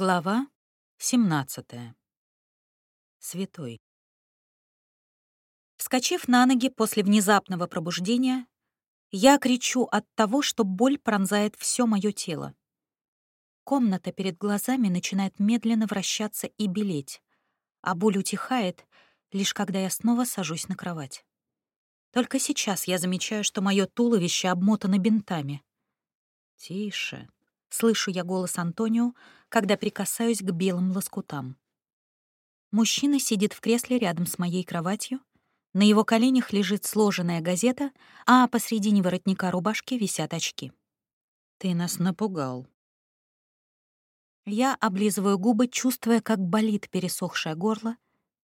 Глава 17. Святой. Вскочив на ноги после внезапного пробуждения, я кричу от того, что боль пронзает все мое тело. Комната перед глазами начинает медленно вращаться и белеть, а боль утихает, лишь когда я снова сажусь на кровать. Только сейчас я замечаю, что мое туловище обмотано бинтами. «Тише», — слышу я голос Антонио, когда прикасаюсь к белым лоскутам. Мужчина сидит в кресле рядом с моей кроватью, на его коленях лежит сложенная газета, а посредине воротника рубашки висят очки. «Ты нас напугал». Я облизываю губы, чувствуя, как болит пересохшее горло,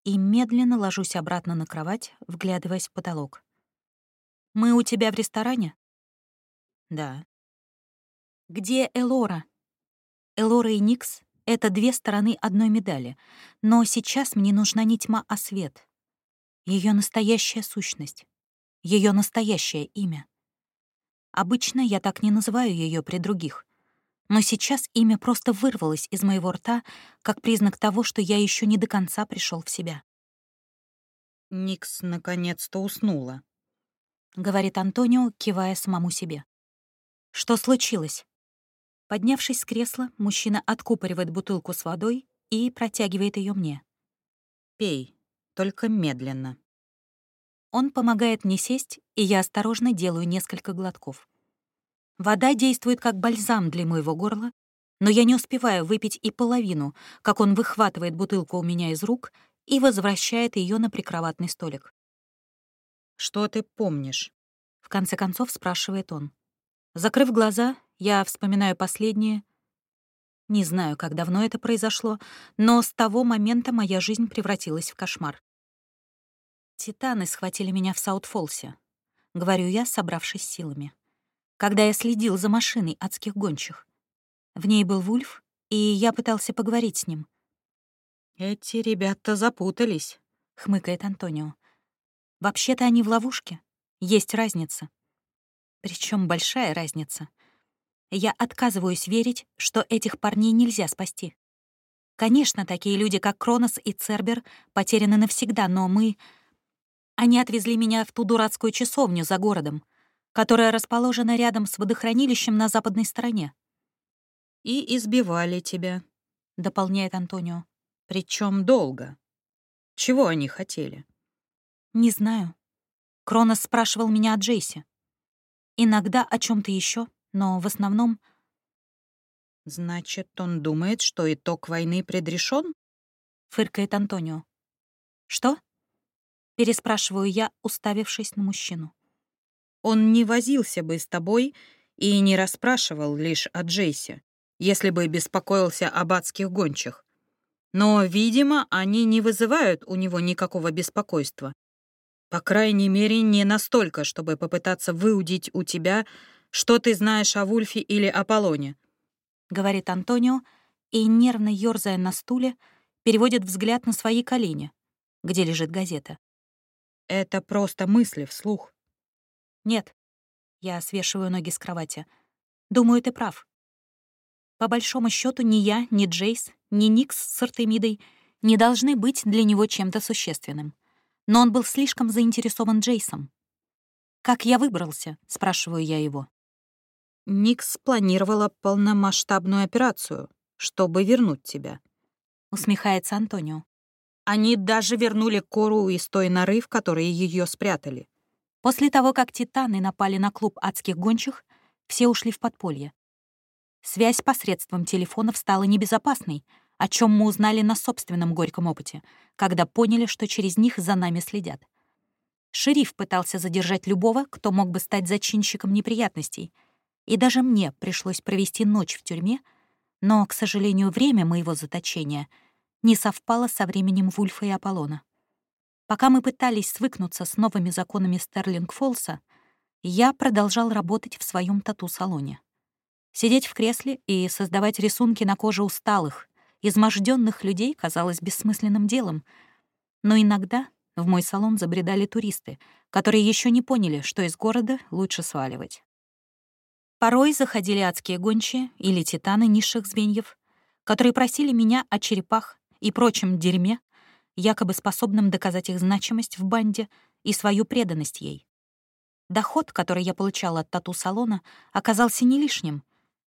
и медленно ложусь обратно на кровать, вглядываясь в потолок. «Мы у тебя в ресторане?» «Да». «Где Элора?» Элора и Никс — это две стороны одной медали, но сейчас мне нужна не тьма, а свет. Ее настоящая сущность, ее настоящее имя. Обычно я так не называю ее при других, но сейчас имя просто вырвалось из моего рта как признак того, что я еще не до конца пришел в себя. «Никс наконец-то уснула», — говорит Антонио, кивая самому себе. «Что случилось?» Поднявшись с кресла, мужчина откупоривает бутылку с водой и протягивает ее мне. «Пей, только медленно». Он помогает мне сесть, и я осторожно делаю несколько глотков. Вода действует как бальзам для моего горла, но я не успеваю выпить и половину, как он выхватывает бутылку у меня из рук и возвращает ее на прикроватный столик. «Что ты помнишь?» — в конце концов спрашивает он. Закрыв глаза, я вспоминаю последнее. Не знаю, как давно это произошло, но с того момента моя жизнь превратилась в кошмар. «Титаны схватили меня в Саутфолсе», — говорю я, собравшись силами. Когда я следил за машиной адских гончих. В ней был Вульф, и я пытался поговорить с ним. «Эти ребята запутались», — хмыкает Антонио. «Вообще-то они в ловушке. Есть разница. Причем большая разница. Я отказываюсь верить, что этих парней нельзя спасти. Конечно, такие люди, как Кронос и Цербер, потеряны навсегда, но мы... Они отвезли меня в ту дурацкую часовню за городом, которая расположена рядом с водохранилищем на западной стороне. «И избивали тебя», — дополняет Антонио. Причем долго. Чего они хотели?» «Не знаю. Кронос спрашивал меня о Джейсе. Иногда о чем то еще, но в основном... «Значит, он думает, что итог войны предрешен? фыркает Антонио. «Что?» — переспрашиваю я, уставившись на мужчину. «Он не возился бы с тобой и не расспрашивал лишь о Джейсе, если бы беспокоился об адских гончих. Но, видимо, они не вызывают у него никакого беспокойства. По крайней мере, не настолько, чтобы попытаться выудить у тебя что ты знаешь о Вульфе или Аполлоне?» — говорит Антонио, и, нервно ёрзая на стуле, переводит взгляд на свои колени, где лежит газета. «Это просто мысли вслух». «Нет». Я свешиваю ноги с кровати. «Думаю, ты прав. По большому счету ни я, ни Джейс, ни Никс с Артемидой не должны быть для него чем-то существенным. Но он был слишком заинтересован Джейсом. «Как я выбрался?» — спрашиваю я его. Никс планировала полномасштабную операцию, чтобы вернуть тебя. Усмехается Антонио. Они даже вернули Кору из той норы, в которой ее спрятали. После того, как титаны напали на клуб адских гончих, все ушли в подполье. Связь посредством телефонов стала небезопасной, о чем мы узнали на собственном горьком опыте, когда поняли, что через них за нами следят. Шериф пытался задержать любого, кто мог бы стать зачинщиком неприятностей — и даже мне пришлось провести ночь в тюрьме, но, к сожалению, время моего заточения не совпало со временем Вульфа и Аполлона. Пока мы пытались свыкнуться с новыми законами Стерлинг-Фолса, я продолжал работать в своем тату-салоне. Сидеть в кресле и создавать рисунки на коже усталых, изможденных людей казалось бессмысленным делом, но иногда в мой салон забредали туристы, которые еще не поняли, что из города лучше сваливать. Порой заходили адские гончие или титаны низших звеньев, которые просили меня о черепах и прочем дерьме, якобы способном доказать их значимость в банде и свою преданность ей. Доход, который я получала от тату-салона, оказался не лишним,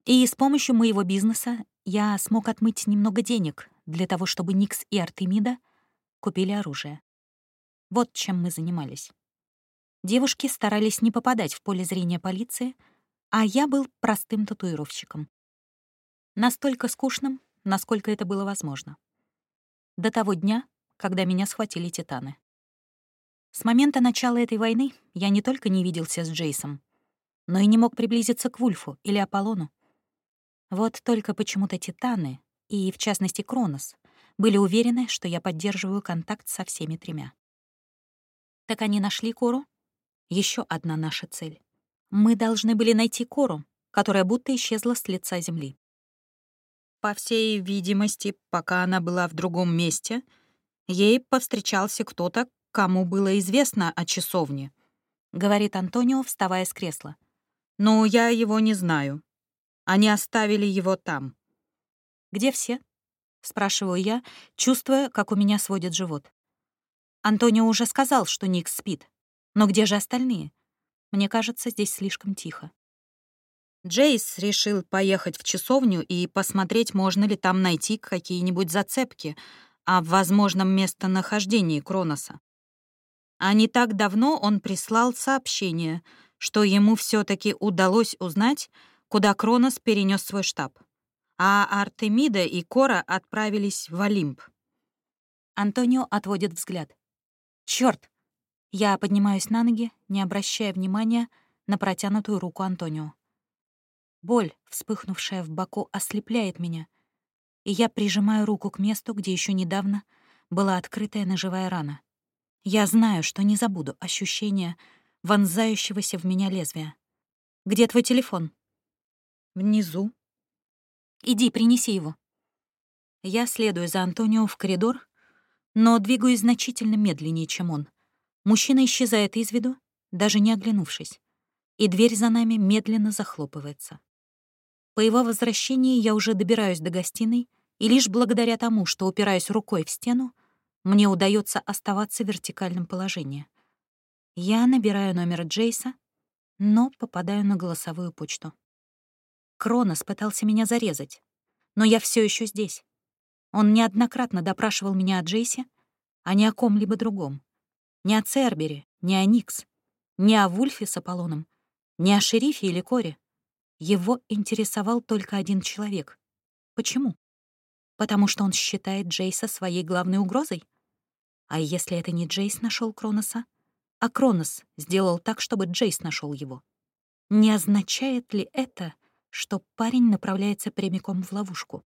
и с помощью моего бизнеса я смог отмыть немного денег для того, чтобы Никс и Артемида купили оружие. Вот чем мы занимались. Девушки старались не попадать в поле зрения полиции, а я был простым татуировщиком. Настолько скучным, насколько это было возможно. До того дня, когда меня схватили титаны. С момента начала этой войны я не только не виделся с Джейсом, но и не мог приблизиться к Вульфу или Аполлону. Вот только почему-то титаны, и в частности Кронос, были уверены, что я поддерживаю контакт со всеми тремя. Так они нашли Кору? Еще одна наша цель. Мы должны были найти Кору, которая будто исчезла с лица земли. По всей видимости, пока она была в другом месте, ей повстречался кто-то, кому было известно о часовне, — говорит Антонио, вставая с кресла. «Но я его не знаю. Они оставили его там». «Где все?» — спрашиваю я, чувствуя, как у меня сводит живот. Антонио уже сказал, что Ник спит. Но где же остальные? Мне кажется, здесь слишком тихо. Джейс решил поехать в часовню и посмотреть, можно ли там найти какие-нибудь зацепки о возможном местонахождении Кроноса. А не так давно он прислал сообщение, что ему все таки удалось узнать, куда Кронос перенес свой штаб. А Артемида и Кора отправились в Олимп. Антонио отводит взгляд. Черт! Я поднимаюсь на ноги, не обращая внимания на протянутую руку Антонио. Боль, вспыхнувшая в боку, ослепляет меня, и я прижимаю руку к месту, где еще недавно была открытая ножевая рана. Я знаю, что не забуду ощущение вонзающегося в меня лезвия. «Где твой телефон?» «Внизу». «Иди, принеси его». Я следую за Антонио в коридор, но двигаюсь значительно медленнее, чем он. Мужчина исчезает из виду, даже не оглянувшись, и дверь за нами медленно захлопывается. По его возвращении я уже добираюсь до гостиной, и лишь благодаря тому, что упираюсь рукой в стену, мне удается оставаться в вертикальном положении. Я набираю номер Джейса, но попадаю на голосовую почту. Кронос пытался меня зарезать, но я все еще здесь. Он неоднократно допрашивал меня о Джейсе, а не о ком-либо другом. Не о Цербере, не о Никс, не о Вульфе с Аполлоном, не о шерифе или Коре. Его интересовал только один человек. Почему? Потому что он считает Джейса своей главной угрозой? А если это не Джейс нашел Кроноса, а Кронос сделал так, чтобы Джейс нашел его? Не означает ли это, что парень направляется прямиком в ловушку?